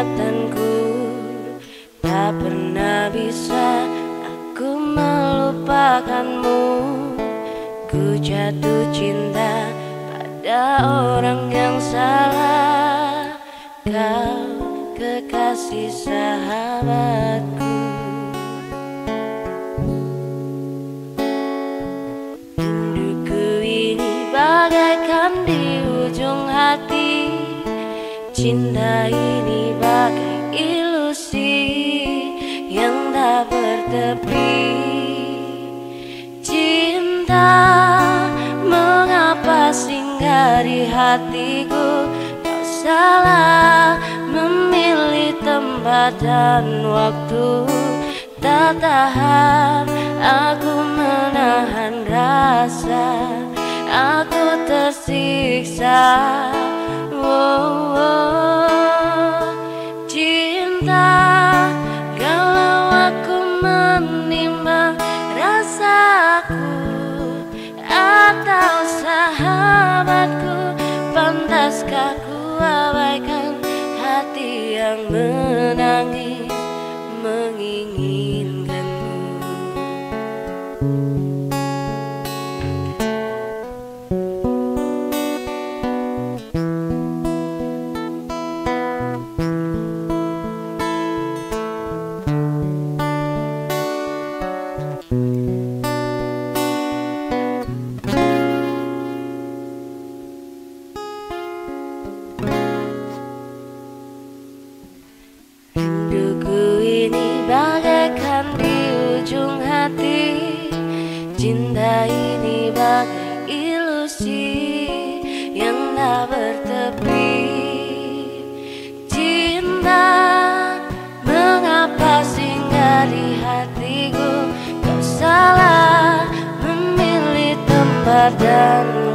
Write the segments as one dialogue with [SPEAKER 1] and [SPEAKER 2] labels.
[SPEAKER 1] ingatanku Tak pernah bisa aku melupakanmu. Ku jatuh cinta pada orang yang salah. Kau kekasih sahabatku. Rinduku ini bagaikan di ujung hati Cinta ini bagai ilusi yang tak bertepi. Cinta mengapa singgah di hatiku? Kau salah memilih tempat dan waktu. Tak tahan aku menahan rasa. Aku tersiksa yang menangis menginginkanmu dan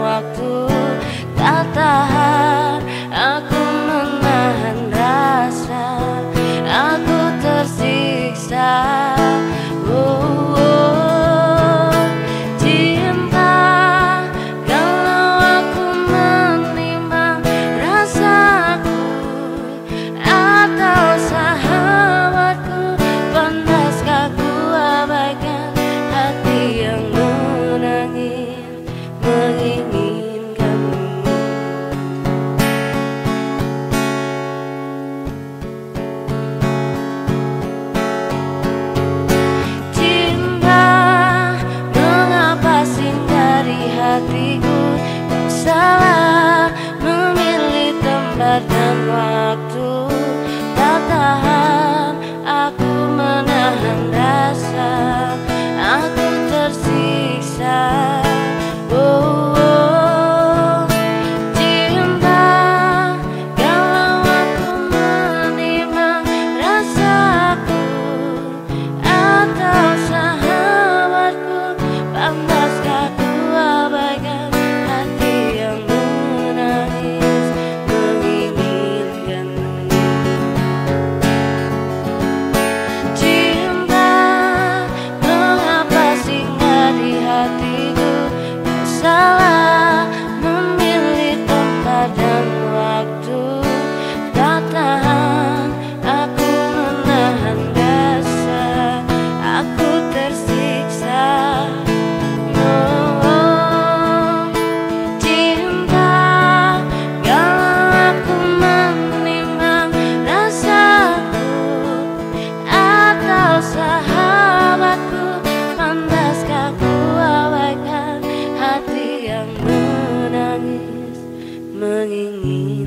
[SPEAKER 1] Mm-hmm.